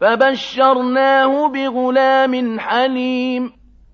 فبشرناه بغلام حليم.